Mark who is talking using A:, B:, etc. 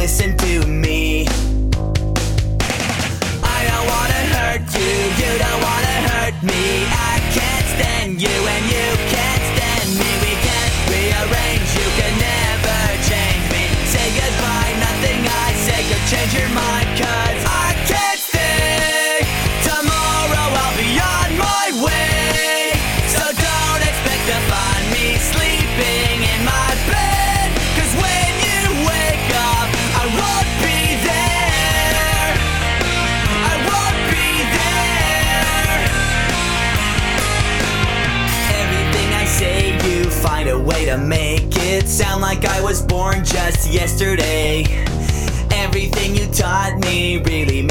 A: listen to me. I don't wanna hurt you, you don't wanna hurt me. I can't stand you and you can't stand me. We can't rearrange, you can never change me. Say goodbye, nothing I say could change your mind, cause to make it sound like I was born just yesterday. Everything you taught me really